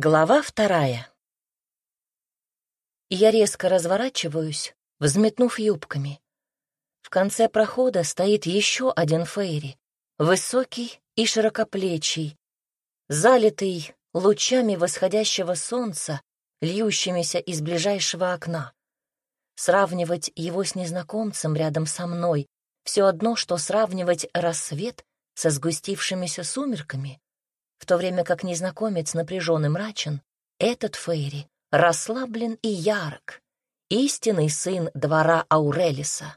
Глава вторая. Я резко разворачиваюсь, взметнув юбками. В конце прохода стоит еще один фейри, высокий и широкоплечий, залитый лучами восходящего солнца, льющимися из ближайшего окна. Сравнивать его с незнакомцем рядом со мной все одно, что сравнивать рассвет со сгустившимися сумерками, в то время как незнакомец напряжен и мрачен, этот Фейри расслаблен и ярок, истинный сын двора Аурелиса.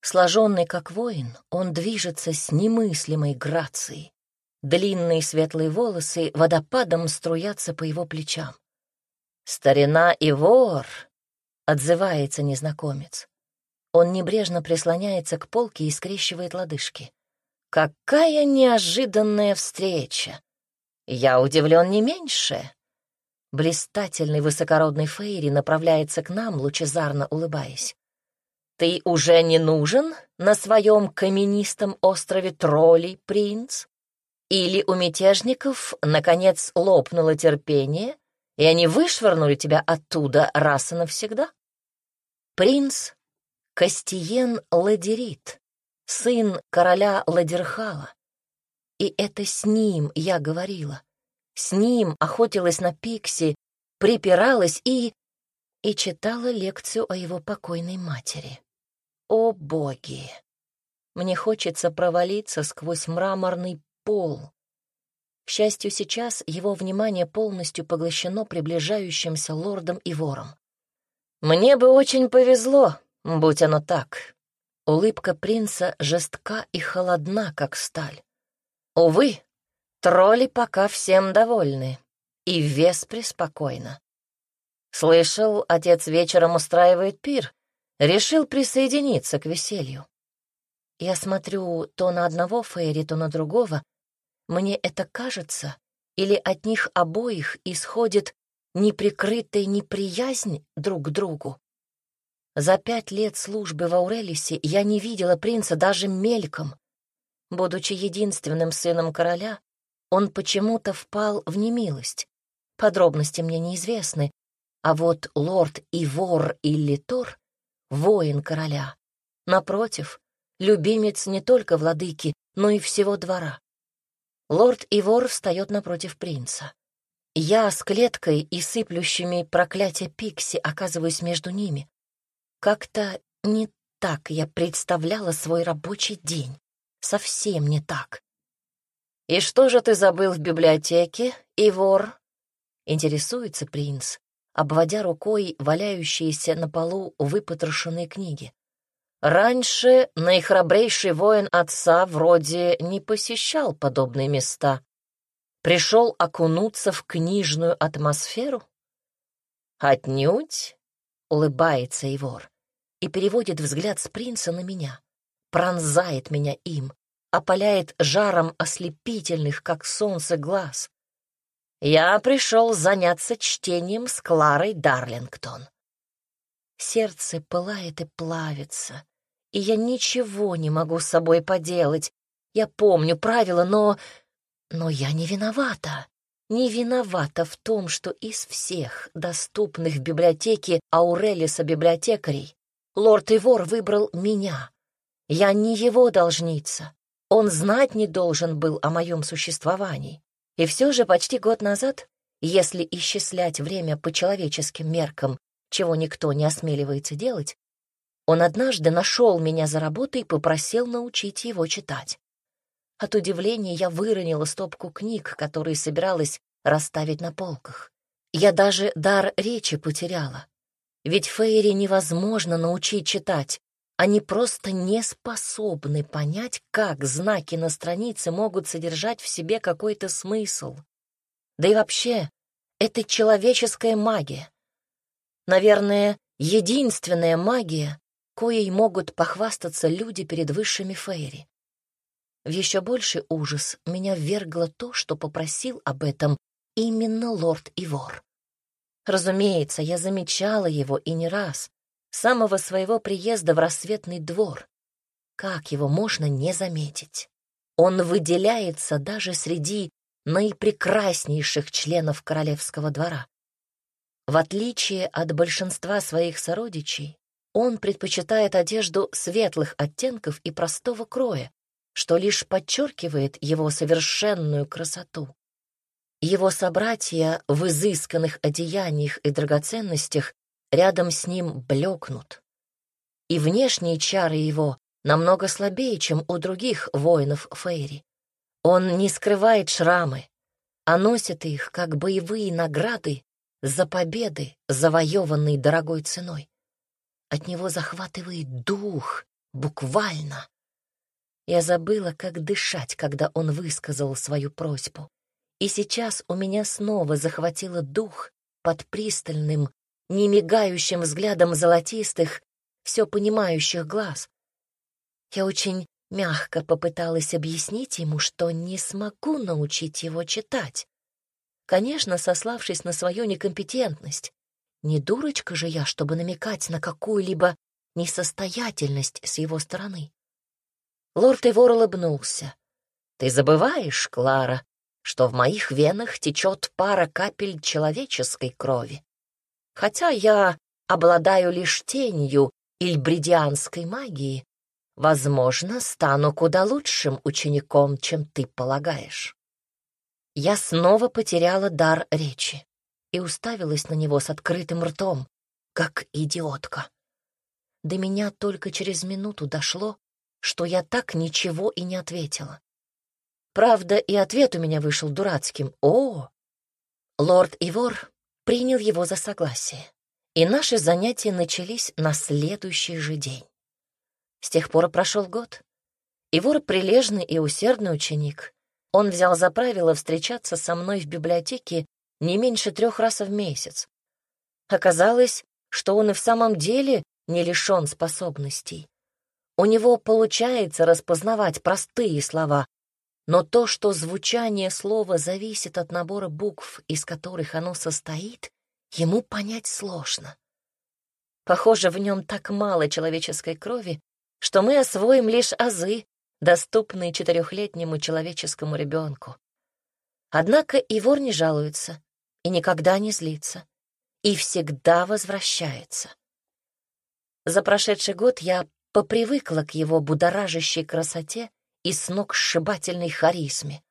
Сложенный как воин, он движется с немыслимой грацией. Длинные светлые волосы водопадом струятся по его плечам. «Старина и вор!» — отзывается незнакомец. Он небрежно прислоняется к полке и скрещивает лодыжки. «Какая неожиданная встреча! Я удивлен не меньше!» Блистательный высокородный Фейри направляется к нам, лучезарно улыбаясь. «Ты уже не нужен на своем каменистом острове троллей, принц? Или у мятежников, наконец, лопнуло терпение, и они вышвырнули тебя оттуда раз и навсегда?» Принц Кастиен Ладерит, сын короля Ладерхала. И это с ним я говорила. С ним охотилась на Пикси, припиралась и... и читала лекцию о его покойной матери. О боги! Мне хочется провалиться сквозь мраморный пол. К счастью, сейчас его внимание полностью поглощено приближающимся лордом и вором. «Мне бы очень повезло, будь оно так». Улыбка принца жестка и холодна, как сталь. Увы, Тролли пока всем довольны, и в Веспре. Слышал, отец вечером устраивает пир, решил присоединиться к веселью. Я смотрю то на одного Фейри, то на другого. Мне это кажется, или от них обоих исходит неприкрытая неприязнь друг к другу. За пять лет службы в Аурелисе я не видела принца даже мельком. Будучи единственным сыном короля, он почему-то впал в немилость. Подробности мне неизвестны, а вот лорд Ивор или Тор — воин короля. Напротив, любимец не только владыки, но и всего двора. Лорд Ивор встает напротив принца. Я с клеткой и сыплющими проклятия Пикси оказываюсь между ними. Как-то не так я представляла свой рабочий день. Совсем не так. «И что же ты забыл в библиотеке, Ивор?» — интересуется принц, обводя рукой валяющиеся на полу выпотрошенные книги. «Раньше наихрабрейший воин отца вроде не посещал подобные места. Пришел окунуться в книжную атмосферу?» «Отнюдь», — улыбается Ивор и переводит взгляд с принца на меня, пронзает меня им, опаляет жаром ослепительных, как солнце, глаз. Я пришел заняться чтением с Кларой Дарлингтон. Сердце пылает и плавится, и я ничего не могу с собой поделать. Я помню правила, но... Но я не виновата. Не виновата в том, что из всех доступных в библиотеке Аурелиса библиотекарей лорд Ивор выбрал меня. Я не его должница. Он знать не должен был о моем существовании. И все же почти год назад, если исчислять время по человеческим меркам, чего никто не осмеливается делать, он однажды нашел меня за работой и попросил научить его читать. От удивления я выронила стопку книг, которые собиралась расставить на полках. Я даже дар речи потеряла. Ведь Фейри невозможно научить читать, они просто не способны понять, как знаки на странице могут содержать в себе какой-то смысл. Да и вообще, это человеческая магия. Наверное, единственная магия, коей могут похвастаться люди перед высшими фейри. В еще больший ужас меня ввергло то, что попросил об этом именно лорд Ивор. Разумеется, я замечала его и не раз, самого своего приезда в рассветный двор. Как его можно не заметить? Он выделяется даже среди наипрекраснейших членов королевского двора. В отличие от большинства своих сородичей, он предпочитает одежду светлых оттенков и простого кроя, что лишь подчеркивает его совершенную красоту. Его собратья в изысканных одеяниях и драгоценностях рядом с ним блекнут. И внешние чары его намного слабее, чем у других воинов Фейри. Он не скрывает шрамы, а носит их как боевые награды за победы, завоеванные дорогой ценой. От него захватывает дух, буквально. Я забыла, как дышать, когда он высказал свою просьбу. И сейчас у меня снова захватило дух под пристальным, немигающим взглядом золотистых, все понимающих глаз. Я очень мягко попыталась объяснить ему, что не смогу научить его читать. Конечно, сославшись на свою некомпетентность. Не дурочка же я, чтобы намекать на какую-либо несостоятельность с его стороны. Лорд Ивор улыбнулся. «Ты забываешь, Клара, что в моих венах течет пара капель человеческой крови. Хотя я обладаю лишь тенью ильбридианской магии, возможно, стану куда лучшим учеником, чем ты полагаешь». Я снова потеряла дар речи и уставилась на него с открытым ртом, как идиотка. До меня только через минуту дошло, что я так ничего и не ответила. Правда, и ответ у меня вышел дурацким. О! Лорд Ивор принял его за согласие, и наши занятия начались на следующий же день. С тех пор прошел год. Ивор — прилежный и усердный ученик. Он взял за правило встречаться со мной в библиотеке не меньше трех раз в месяц. Оказалось, что он и в самом деле не лишен способностей. У него получается распознавать простые слова, но то, что звучание слова зависит от набора букв, из которых оно состоит, ему понять сложно. Похоже, в нем так мало человеческой крови, что мы освоим лишь азы, доступные четырехлетнему человеческому ребенку. Однако Ивор не жалуется и никогда не злится, и всегда возвращается. За прошедший год я попривыкла к его будоражащей красоте и сногсшибательной харизме.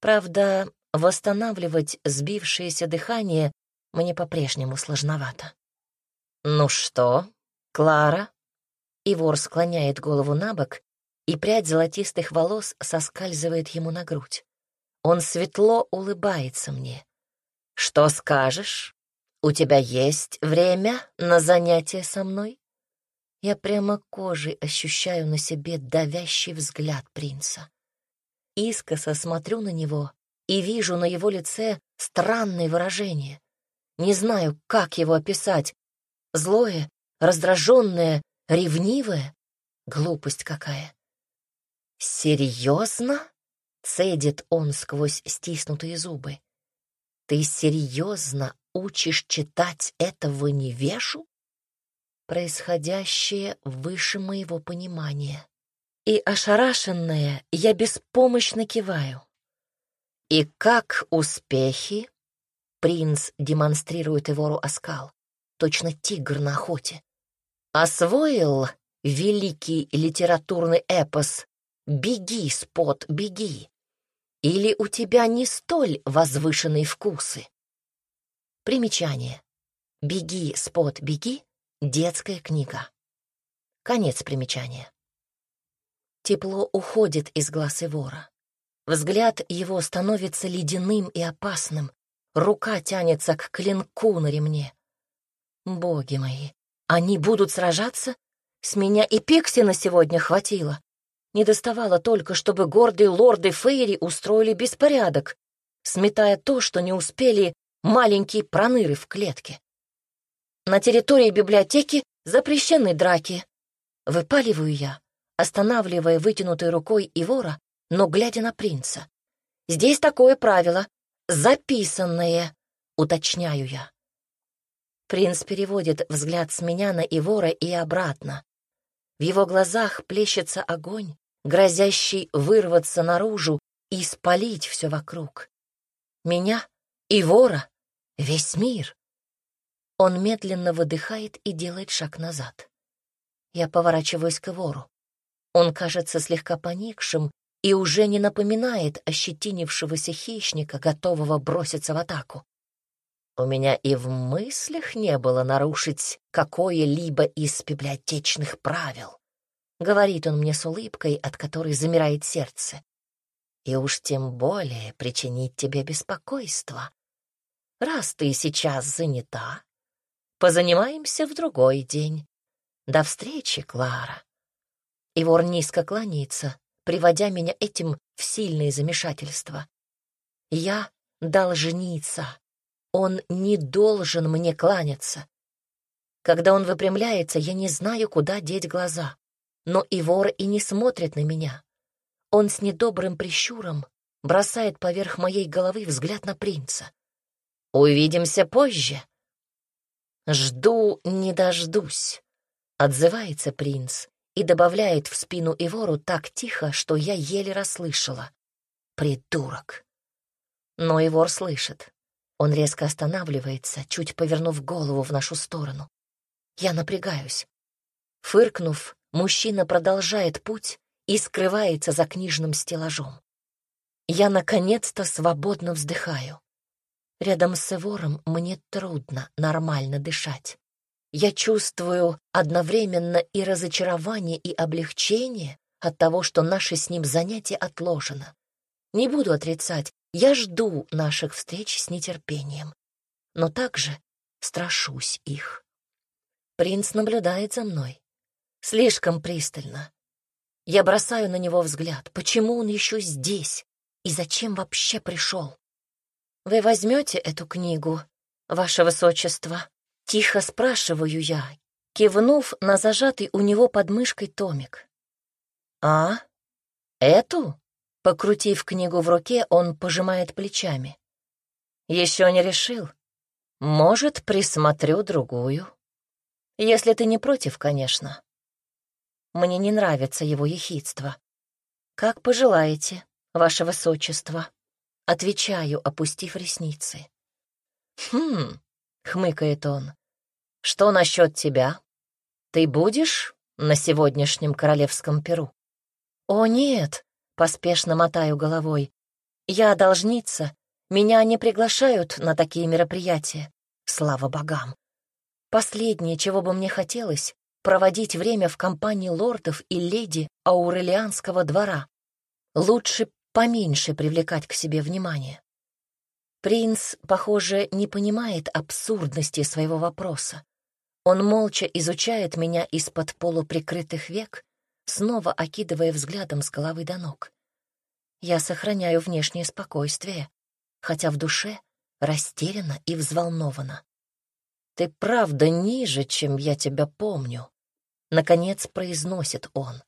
Правда, восстанавливать сбившееся дыхание мне по-прежнему сложновато. «Ну что, Клара?» Ивор склоняет голову на бок, и прядь золотистых волос соскальзывает ему на грудь. Он светло улыбается мне. «Что скажешь? У тебя есть время на занятие со мной?» Я прямо кожей ощущаю на себе давящий взгляд принца. Искоса смотрю на него и вижу на его лице странное выражение. Не знаю, как его описать. Злое, раздраженное, ревнивое. Глупость какая. «Серьезно?» — цедит он сквозь стиснутые зубы. «Ты серьезно учишь читать этого невешу?» Происходящее выше моего понимания. И ошарашенная, я беспомощно киваю. «И как успехи?» Принц демонстрирует Эвору оскал, точно тигр на охоте. «Освоил великий литературный эпос «Беги, Спот, беги!» Или у тебя не столь возвышенные вкусы? Примечание. «Беги, Спот, беги» Детская книга. Конец примечания. Тепло уходит из глаз Ивора. Взгляд его становится ледяным и опасным. Рука тянется к клинку на ремне. Боги мои, они будут сражаться? С меня и Пикси на сегодня хватило. Не доставало только, чтобы гордые лорды Фейри устроили беспорядок, сметая то, что не успели маленькие проныры в клетке. На территории библиотеки запрещены драки. Выпаливаю я, останавливая вытянутой рукой Ивора, но глядя на принца. Здесь такое правило, записанное, уточняю я. Принц переводит взгляд с меня на Ивора и обратно. В его глазах плещется огонь, грозящий вырваться наружу и спалить все вокруг. Меня и вора, весь мир. Он медленно выдыхает и делает шаг назад. Я поворачиваюсь к вору. Он кажется слегка поникшим и уже не напоминает ощетинившегося хищника, готового броситься в атаку. У меня и в мыслях не было нарушить какое-либо из библиотечных правил. Говорит он мне с улыбкой, от которой замирает сердце. И уж тем более причинить тебе беспокойство. Раз ты сейчас занята, позанимаемся в другой день. До встречи, Клара. И вор низко кланяется, приводя меня этим в сильное замешательство. Я должница. Он не должен мне кланяться. Когда он выпрямляется, я не знаю, куда деть глаза. Но и вор и не смотрит на меня. Он с недобрым прищуром бросает поверх моей головы взгляд на принца. «Увидимся позже». «Жду, не дождусь», — отзывается принц, и добавляет в спину Ивору так тихо, что я еле расслышала. «Придурок!» Но Ивор слышит. Он резко останавливается, чуть повернув голову в нашу сторону. Я напрягаюсь. Фыркнув, мужчина продолжает путь и скрывается за книжным стеллажом. Я наконец-то свободно вздыхаю. Рядом с Эвором мне трудно нормально дышать. Я чувствую одновременно и разочарование, и облегчение от того, что наше с ним занятие отложено. Не буду отрицать, я жду наших встреч с нетерпением, но также страшусь их. Принц наблюдает за мной. Слишком пристально. Я бросаю на него взгляд. Почему он еще здесь? И зачем вообще пришел? Вы возьмете эту книгу, ваше высочество? Тихо спрашиваю я, кивнув на зажатый у него под мышкой томик. «А? Эту?» Покрутив книгу в руке, он пожимает плечами. «Еще не решил. Может, присмотрю другую. Если ты не против, конечно. Мне не нравится его ехидство. Как пожелаете, ваше высочество». Отвечаю, опустив ресницы. «Хм», — хмыкает он, что насчет тебя? Ты будешь на сегодняшнем королевском перу? О, нет, поспешно мотаю головой. Я должница. Меня не приглашают на такие мероприятия. Слава богам. Последнее, чего бы мне хотелось, проводить время в компании лордов и леди Аурелианского двора. Лучше поменьше привлекать к себе внимание. Принц, похоже, не понимает абсурдности своего вопроса. Он молча изучает меня из-под полуприкрытых век, снова окидывая взглядом с головы до ног. Я сохраняю внешнее спокойствие, хотя в душе растеряна и взволнована. «Ты правда ниже, чем я тебя помню», — наконец произносит он.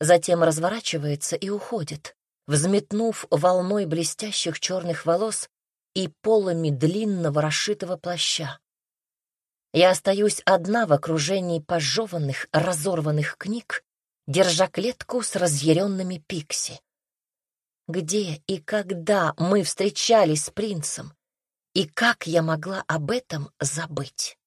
Затем разворачивается и уходит, взметнув волной блестящих черных волос и полами длинного расшитого плаща. Я остаюсь одна в окружении пожеванных, разорванных книг, держа клетку с разъяренными пикси. Где и когда мы встречались с принцем, и как я могла об этом забыть?